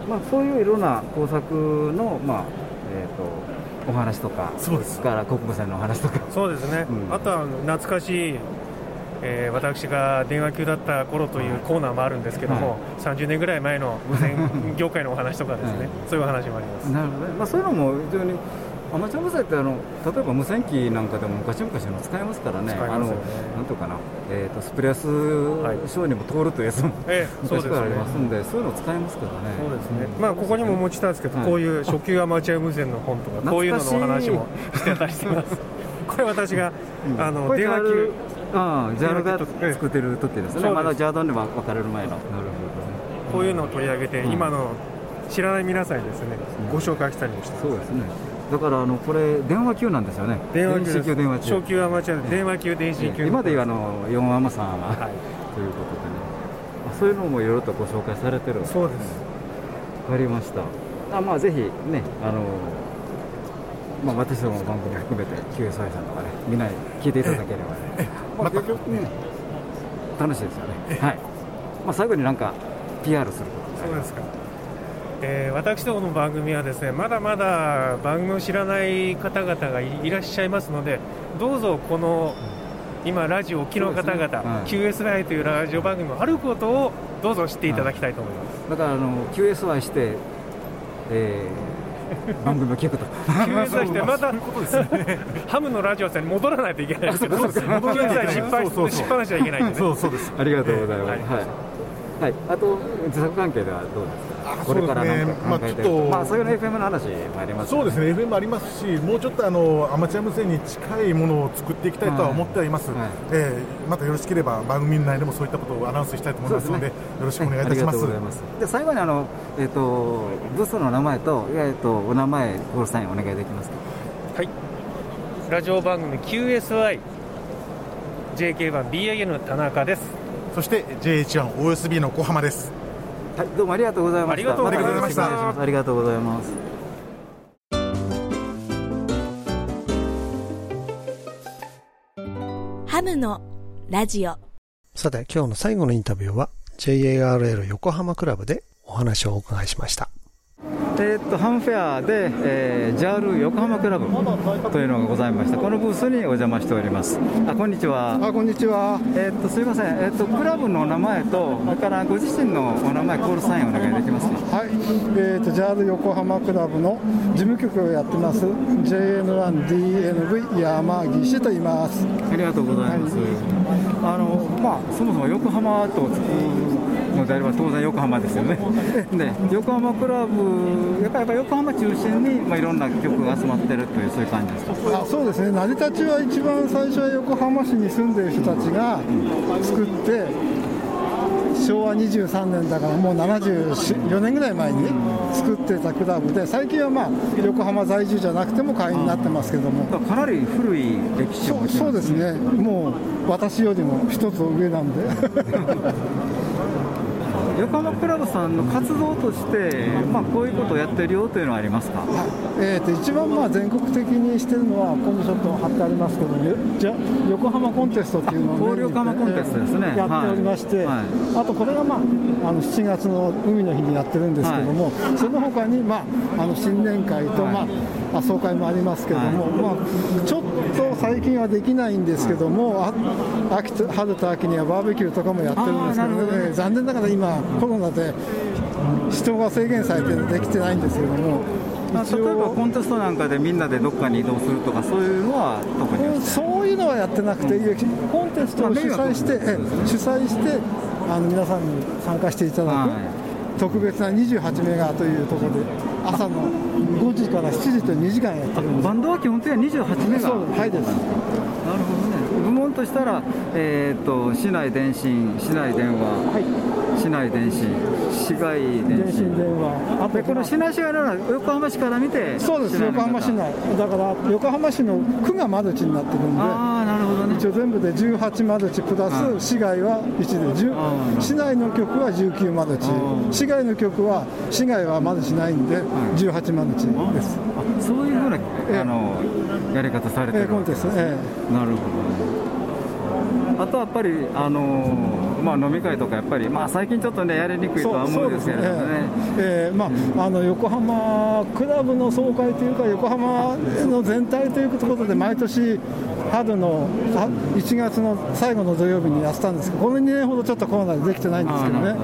まあ、そういういろんな工作の、まあえー、とお話とかそうです。から国務線のお話とか。そうですね、あとは懐かしいえー私が電話級だった頃というコーナーもあるんですけども、30年ぐらい前の無線業界のお話とかですね、そういうお話もあります。なるほどね、まあ、そういうのも非常にアマチュア無線ってあの例えば無線機なんかでも昔々の使えますからね、あのなんとかな、えー、とスプレアス賞にも通るというやつも、ええそうですね昔からありますんで、そういうの使えますからね。そうですね。まあここにもお持ちしたんですけど、はいこういう初級アマチュア無線の本とか、こういうののお話も してたりしてます。これ私が、あのこれ電話級。ああ、ジャルが作ってる時ですね、まだジャードンで分かれる前の。なるこういうのを取り上げて、うん今の知らない皆さんにですね、ご紹介したりもしてます。そうですね。だからあのこれ電話級なんですよね。電話級電話級。初級アマチュア電話級電子級今でいうあの4アマさんは、ということでね。あそういうのもいろいろとご紹介されてる。そうです。わかりました。あまあぜひねあの。まあ、私どもの番組含めて QSI さんとかねみんなに聞いていただければね、まあ、結局ね楽しいですよねはい、まあ、最後になんか PR することそうですか。えー私どもの番組はですねまだまだ番組を知らない方々がいいらっしゃいますのでどうぞこの今ラジオ沖の方々、ね。はい。QS ライというラジオ番組もあることをどうぞ知っていただきたいと思います、だからあの QSI して、えー 番組を聞くと。QS して またハムのラジオさんに戻らないといけない。ですけどそうです戻らないといけない QS 失敗しっぱなしはいけないんでね。そうそうですありがとうございます、ははいいはい、あと自作関係ではどうですか？これからなんかまあ考えてちょっと。るまあそういうの FM の話もありますそうですね、FM ありますし、もうちょっとあのアマチュア無線に近いものを作っていきたいとは思ってはいます、えーまたよろしければ番組内でもそういったことをアナウンスしたいと思いますので、よろしくお願いいたします。ありがとうございます。で最後にあの、えー、とブースの名前と,、えー、とお名前コールサインお願いできますか？はい。ラジオ番組 QSI JK 版 BAN の田中ですそして JH1OSB の小浜です。はいどうもありがとうございました。ありがとうございました。ありがとうございます。ハムのラジオ。さて、今日の最後のインタビューは JARL 横浜クラブでお話をお伺いしました。えーっとハムフェアで、えー、JAL 横浜クラブというのがございましたこのブースにお邪魔しております。あこんにちは。あこんにちは。えーっとすいません。えーっとクラブの名前とそれからご自身のお名前コールサインお願いできますかはい、えー、と JAL 横浜クラブの事務局をやってます JN1DNV 山岸と言います。ありがとうございます、あのまあそもそも横浜とのであれば当然横浜ですよね。で横浜クラブやっぱり横浜中心に、まあ、いろんな曲が集まってるというそういう感じですか？あそうですね。成り立ちは一番最初は横浜市に住んでいる人たちが作って昭和23年だからもう74年ぐらい前に作ってたクラブで最近はまあ横浜在住じゃなくても会員になってますけども。かなり古い歴史をそうですね。もう私よりも一つ上なんで 横浜クラブさんの活動として、まあ、こういうことをやってるよというのはありますか？えー、と一番まあ全国的にしてるのは、ここにちょっと貼ってありますけど、よじゃ横浜コンテストっていうのを交流横浜コンテストですね。やっておりまして、はい。あとこれが、まあ、あの7月の海の日にやってるんですけども、その他に、まあ、あの新年会と、まあ、あ総会もありますけども、まあ、ちょっと最近はできないんですけども、あ秋と春と秋にはバーベキューとかもやってるんですけどね。えー残念ながら今、コロナで人が制限されてできてないんですけども。まあ例えばコンテストなんかでみんなでどっかに移動するとかそういうのは特にうんそういうのはやってなくて、コンテストを主催して、え主催してあの皆さんに参加していただく、特別な28メガというところで、朝の5時から7時と2時間やってるんです。バンドは基本的には28メガそうはいです。なるほどね部門としたら、えー、と市内電信、市内電話、市内電信、市外電電信電話、あとでこの市内市外なら横浜市から見て、そうです、横浜市内、だから横浜市の区がマルチになってるんで、あなるほどね、一応全部で18マルチプラス市外は1で10、市内の局は19マルチ、市外の局は市外はマルチないんで、18マルチです。そういうふうな、あのやり方されてるえーコンテスト、え。なるほどね。あとはやっぱり、あのまあ、飲み会とかやっぱり、まあ、最近ちょっとねやりにくいとは思うんですけれどもね。えーまあ、あの横浜クラブの総会というか、横浜の全体ということで、毎年、春のあ1月の最後の土曜日にやってたんですけど、この2年ほどちょっとコロナでできてないんですけどね、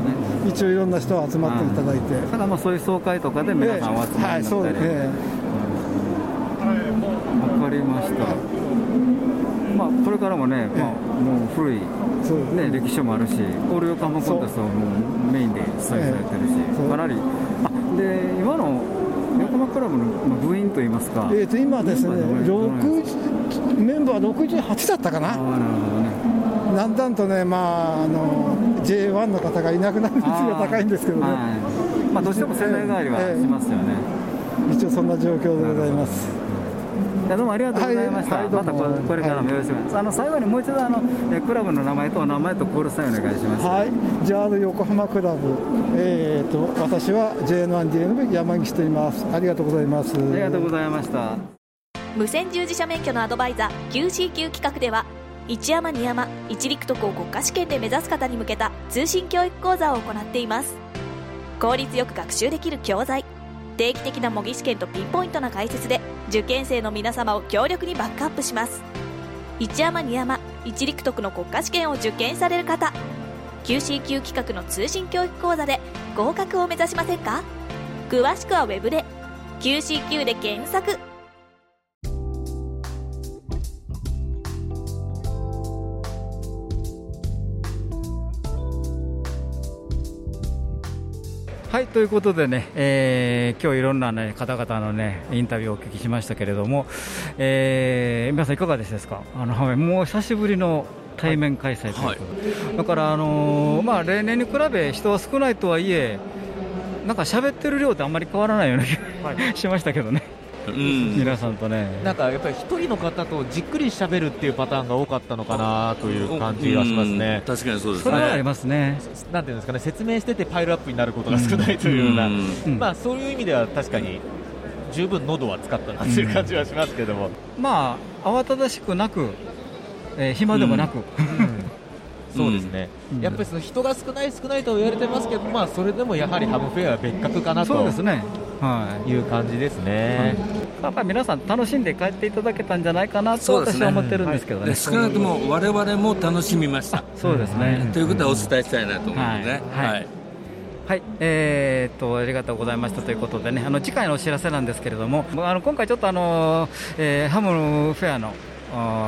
一応いろんな人が集まっていただいて。ただまあそういう総会とかで皆さんお集まったり、はいそうですねわかりました。まあ、これからもね、まあ、もう古い、ね、歴史もあるし、オール横浜コンテストもメインで主催されてるし、かなり、あで今の横浜クラブのまあ部員といいますか、えー、と今ですね、メンバーどのぐらい6メンバー68だったかな、だんだんとね、まあ、あの J1 の方がいなくなる率が高いんですけどね、まあ、どうしても世代替わりはしますよね。一応そんな状況でございます。いやどうもありがとうございました。はいはいまたここれからもよろしくお願いします。あの最後にもう一度あのえクラブの名前とお名前とコールサインお願いします。はい、JR 横浜クラブ、えー、と私は JN1DNB 山岸と言います。ありがとうございます。ありがとうございました。無線従事者免許のアドバイザー QCQ 企画では一山二山一陸徳を国家試験で目指す方に向けた通信教育講座を行っています効率よく学習できる教材定期的な模擬試験とピンポイントな解説で受験生の皆様を強力にバックアップします。一山二山一陸徳の国家試験を受験される方 QCQ 企画の通信教育講座で合格を目指しませんか？詳しくはウェブで QCQ で検索。はいということでね、えー今日いろんな、ね、方々の、ね、インタビューをお聞きしましたけれども、えー皆さん、いかがでしたか、あのはいもう久しぶりの対面開催ということで、だから、あのーまあ、例年に比べ人は少ないとはいえ、なんか喋ってる量ってあんまり変わらないような気がしましたけどね、皆さんとね。なんかやっぱり一人の方とじっくり喋るっていうパターンが多かったのかなという感じがしますね。確かにそうですそれはありますね。なんていうんですかね、説明しててパイルアップになることが少ないというような、うん。まあそういう意味では確かに十分喉は使ったなという感じはしますけども。まあ、慌ただしくなく、えー暇でもなく、そうですね、やっぱりその人が少ない少ないと言われてますけど、まあ、それでもやはりハムフェアは別格かなと。そうですね、はい。いう感じですね。やっぱり皆さん楽しんで帰っていただけたんじゃないかなと私は思ってるんですけどね。で少なくとも我々も楽しみました。そうですね。ということはお伝えしたいなと思うので、はい。はい。はい、えーっとありがとうございましたということでね、あの次回のお知らせなんですけれども、あの今回ちょっとあの、えーハムフェアの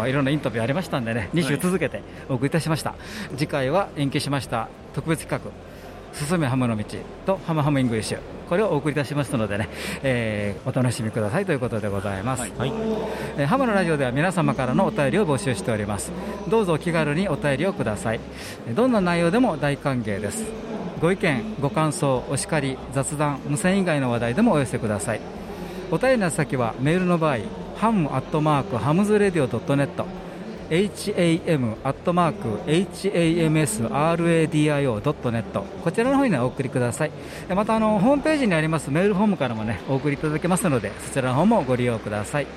いろんなインタビューありましたんでね、2週続けてお送りいたしました。次回は延期しました。特別企画。進めハムの道とハムハム English。これをお送りいたしますのでね、えーお楽しみくださいということでございます、えーハムのラジオでは皆様からのお便りを募集しております。どうぞお気軽にお便りをください。えーどんな内容でも大歓迎です。ご意見ご感想お叱り雑談無線以外の話題でもお寄せください。お便りの先はメールの場合ハムアットマークハムズレディオ .net ham アットマーク hamsradio.net こちらの方にお送りください。でまたあのホームページにありますメールフォームからもねお送りいただけますのでそちらの方もご利用ください。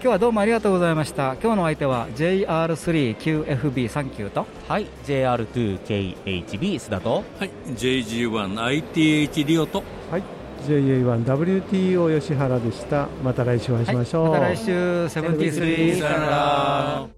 今日はどうもありがとうございました。今日のお相手は JR3QFB サンキューと。はい。JR2KHB 須田と。はい、JG1ITH リオと、はい、JA1WTO 吉原でした。また来週お会いしましょう。また来週。73さよなら